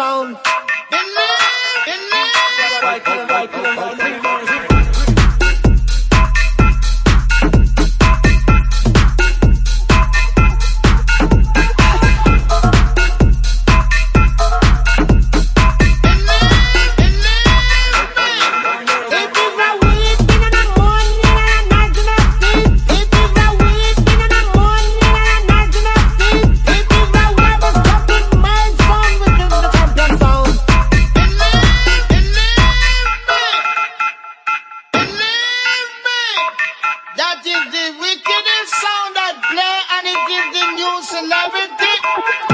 sound. give the new celebrity.